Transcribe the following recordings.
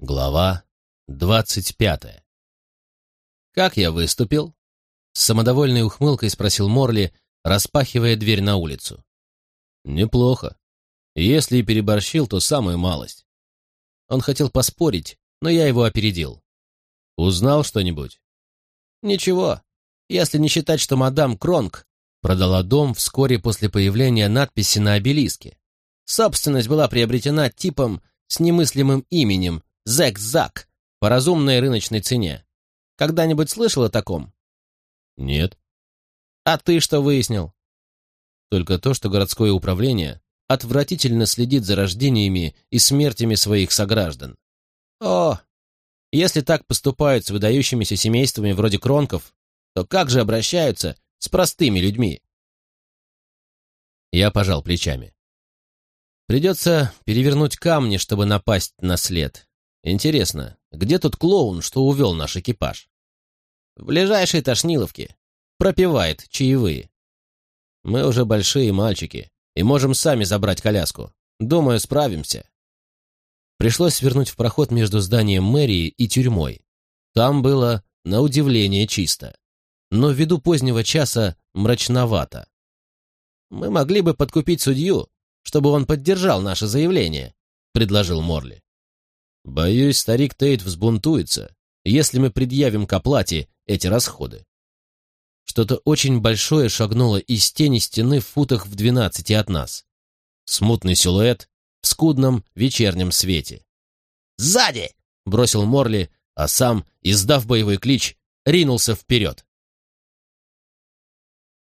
Глава двадцать пятая. «Как я выступил?» С самодовольной ухмылкой спросил Морли, распахивая дверь на улицу. «Неплохо. Если и переборщил, то самую малость». Он хотел поспорить, но я его опередил. «Узнал что-нибудь?» «Ничего, если не считать, что мадам Кронг продала дом вскоре после появления надписи на обелиске. Собственность была приобретена типом с немыслимым именем Зэк-Зак по разумной рыночной цене. Когда-нибудь слышал о таком? Нет. А ты что выяснил? Только то, что городское управление отвратительно следит за рождениями и смертями своих сограждан. О, если так поступают с выдающимися семействами вроде Кронков, то как же обращаются с простыми людьми? Я пожал плечами. Придется перевернуть камни, чтобы напасть на след. Интересно, где тот клоун, что увел наш экипаж? В ближайшей тошниловке. Пропивает чаевые. Мы уже большие мальчики и можем сами забрать коляску. Думаю, справимся. Пришлось свернуть в проход между зданием мэрии и тюрьмой. Там было, на удивление, чисто. Но ввиду позднего часа мрачновато. «Мы могли бы подкупить судью, чтобы он поддержал наше заявление», — предложил Морли. Боюсь, старик Тейт взбунтуется, если мы предъявим к оплате эти расходы. Что-то очень большое шагнуло из тени стены в футах в двенадцати от нас. Смутный силуэт в скудном вечернем свете. «Сзади!» — бросил Морли, а сам, издав боевой клич, ринулся вперед.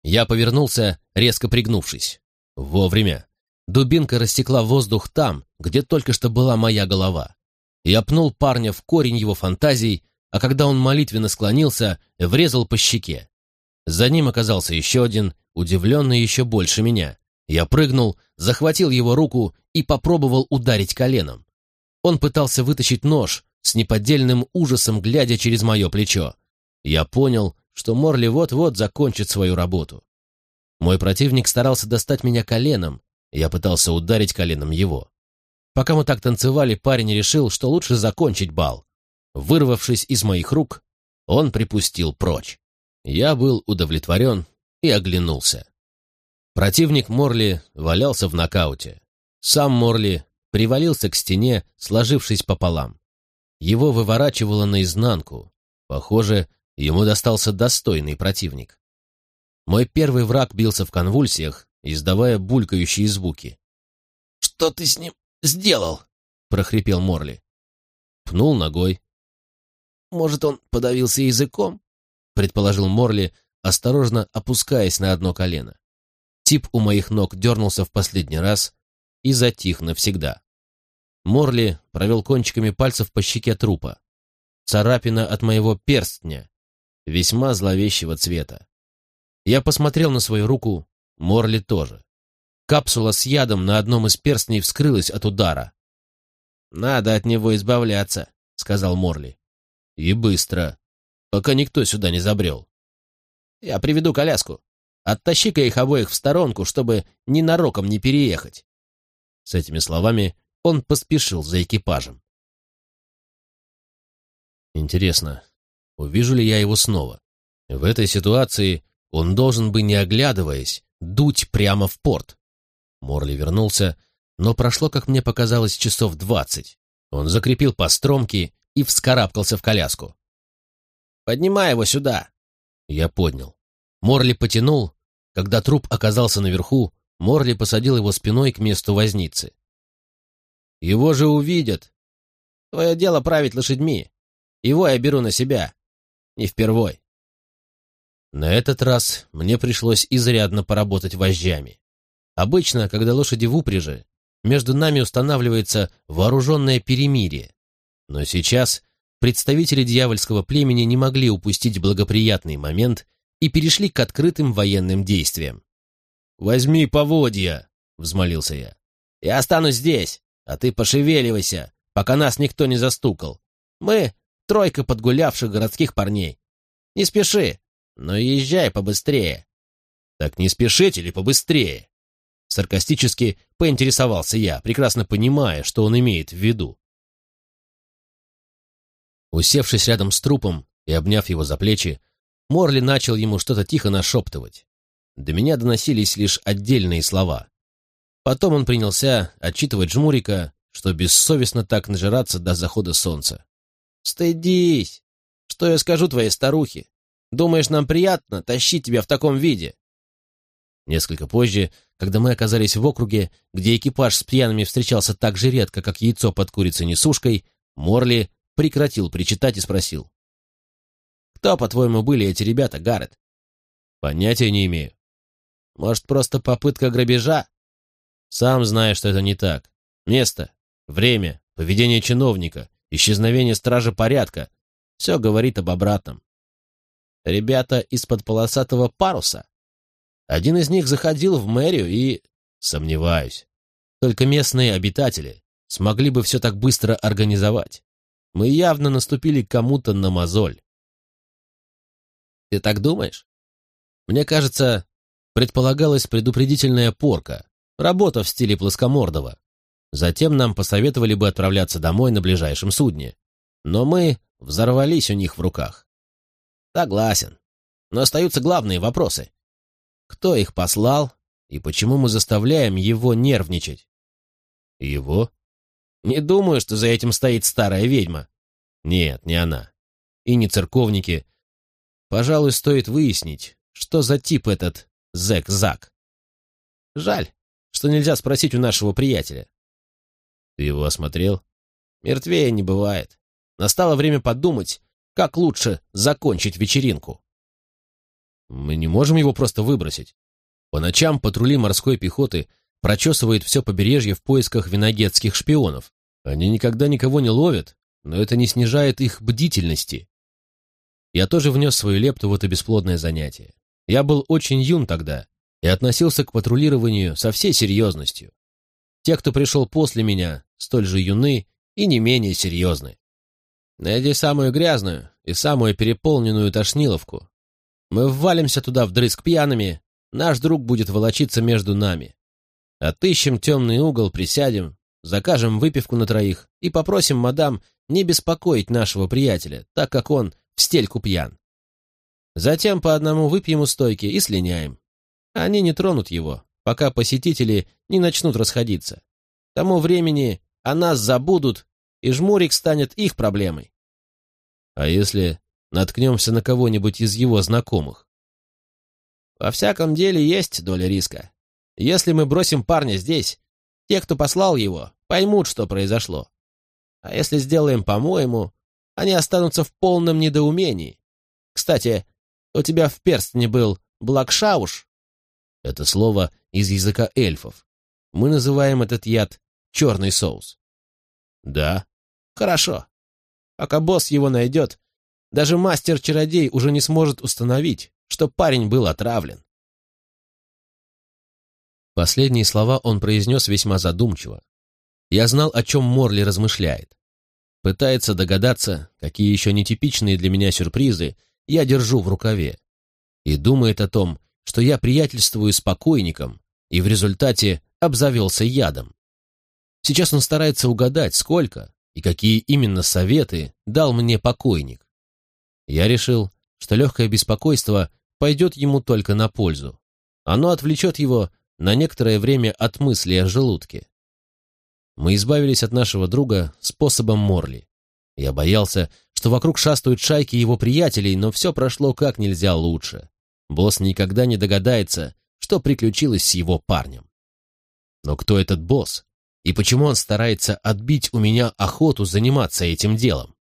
Я повернулся, резко пригнувшись. Вовремя. Дубинка растекла воздух там, где только что была моя голова. Я пнул парня в корень его фантазий, а когда он молитвенно склонился, врезал по щеке. За ним оказался еще один, удивленный еще больше меня. Я прыгнул, захватил его руку и попробовал ударить коленом. Он пытался вытащить нож, с неподдельным ужасом глядя через мое плечо. Я понял, что Морли вот-вот закончит свою работу. Мой противник старался достать меня коленом, я пытался ударить коленом его. Пока мы так танцевали, парень решил, что лучше закончить бал. Вырвавшись из моих рук, он припустил прочь. Я был удовлетворен и оглянулся. Противник Морли валялся в нокауте. Сам Морли привалился к стене, сложившись пополам. Его выворачивало наизнанку. Похоже, ему достался достойный противник. Мой первый враг бился в конвульсиях, издавая булькающие звуки. «Что ты с ним сделал?» — прохрипел Морли. Пнул ногой. «Может, он подавился языком?» — предположил Морли, осторожно опускаясь на одно колено. Тип у моих ног дернулся в последний раз и затих навсегда. Морли провел кончиками пальцев по щеке трупа. Царапина от моего перстня, весьма зловещего цвета. Я посмотрел на свою руку, Морли тоже. Капсула с ядом на одном из перстней вскрылась от удара. «Надо от него избавляться», — сказал Морли. «И быстро, пока никто сюда не забрел». «Я приведу коляску. Оттащи-ка их обоих в сторонку, чтобы ненароком не переехать». С этими словами он поспешил за экипажем. Интересно, увижу ли я его снова? В этой ситуации он должен бы, не оглядываясь, дуть прямо в порт. Морли вернулся, но прошло, как мне показалось, часов двадцать. Он закрепил постромки и вскарабкался в коляску. «Поднимай его сюда!» Я поднял. Морли потянул. Когда труп оказался наверху, Морли посадил его спиной к месту возницы. «Его же увидят!» «Твое дело править лошадьми. Его я беру на себя. Не впервой». На этот раз мне пришлось изрядно поработать вожжами. Обычно, когда лошади в упряжи, между нами устанавливается вооруженное перемирие. Но сейчас представители дьявольского племени не могли упустить благоприятный момент и перешли к открытым военным действиям. «Возьми поводья!» — взмолился я. «Я останусь здесь, а ты пошевеливайся, пока нас никто не застукал. Мы — тройка подгулявших городских парней. Не спеши, но езжай побыстрее». «Так не спешите ли побыстрее?» Саркастически поинтересовался я, прекрасно понимая, что он имеет в виду. Усевшись рядом с трупом и обняв его за плечи, Морли начал ему что-то тихо нашептывать. До меня доносились лишь отдельные слова. Потом он принялся отчитывать жмурика, что бессовестно так нажираться до захода солнца. «Стыдись! Что я скажу твоей старухе? Думаешь, нам приятно тащить тебя в таком виде?» Несколько позже, когда мы оказались в округе, где экипаж с пьяными встречался так же редко, как яйцо под курицей-несушкой, Морли прекратил причитать и спросил. «Кто, по-твоему, были эти ребята, Гаррет?» «Понятия не имею». «Может, просто попытка грабежа?» «Сам знаешь, что это не так. Место, время, поведение чиновника, исчезновение стражи порядка — все говорит об обратном. Ребята из-под полосатого паруса. Один из них заходил в мэрию и... Сомневаюсь. Только местные обитатели смогли бы все так быстро организовать. Мы явно наступили кому-то на мозоль. Ты так думаешь? Мне кажется, предполагалась предупредительная порка, работа в стиле плоскомордого. Затем нам посоветовали бы отправляться домой на ближайшем судне. Но мы взорвались у них в руках. Согласен. Но остаются главные вопросы. Кто их послал и почему мы заставляем его нервничать? Его? Не думаю, что за этим стоит старая ведьма. Нет, не она. И не церковники. Пожалуй, стоит выяснить, что за тип этот Зэк-Зак. Жаль, что нельзя спросить у нашего приятеля. Ты его осмотрел? Мертвее не бывает. Настало время подумать, как лучше закончить вечеринку. Мы не можем его просто выбросить. По ночам патрули морской пехоты прочесывают все побережье в поисках виногетских шпионов. Они никогда никого не ловят, но это не снижает их бдительности. Я тоже внес свою лепту в это бесплодное занятие. Я был очень юн тогда и относился к патрулированию со всей серьезностью. Те, кто пришел после меня, столь же юны и не менее серьезны. Найди самую грязную и самую переполненную тошниловку, мы ввалимся туда вдрызг пьяными, наш друг будет волочиться между нами. Отыщем темный угол, присядем, закажем выпивку на троих и попросим мадам не беспокоить нашего приятеля, так как он в стельку пьян. Затем по одному выпьем у стойки и слиняем. Они не тронут его, пока посетители не начнут расходиться. К тому времени о нас забудут, и жмурик станет их проблемой. А если наткнемся на кого-нибудь из его знакомых. Во всяком деле есть доля риска. Если мы бросим парня здесь, те, кто послал его, поймут, что произошло. А если сделаем по-моему, они останутся в полном недоумении. Кстати, у тебя в перстне был блакшауш. Это слово из языка эльфов. Мы называем этот яд черный соус. Да. Хорошо. Пока босс его найдет, даже мастер-чародей уже не сможет установить, что парень был отравлен. Последние слова он произнес весьма задумчиво. Я знал, о чем Морли размышляет. Пытается догадаться, какие еще нетипичные для меня сюрпризы я держу в рукаве. И думает о том, что я приятельствую с покойником и в результате обзавелся ядом. Сейчас он старается угадать, сколько и какие именно советы дал мне покойник. Я решил, что легкое беспокойство пойдет ему только на пользу. Оно отвлечет его на некоторое время от мысли о желудке. Мы избавились от нашего друга способом Морли. Я боялся, что вокруг шастают шайки его приятелей, но все прошло как нельзя лучше. Босс никогда не догадается, что приключилось с его парнем. Но кто этот босс? И почему он старается отбить у меня охоту заниматься этим делом?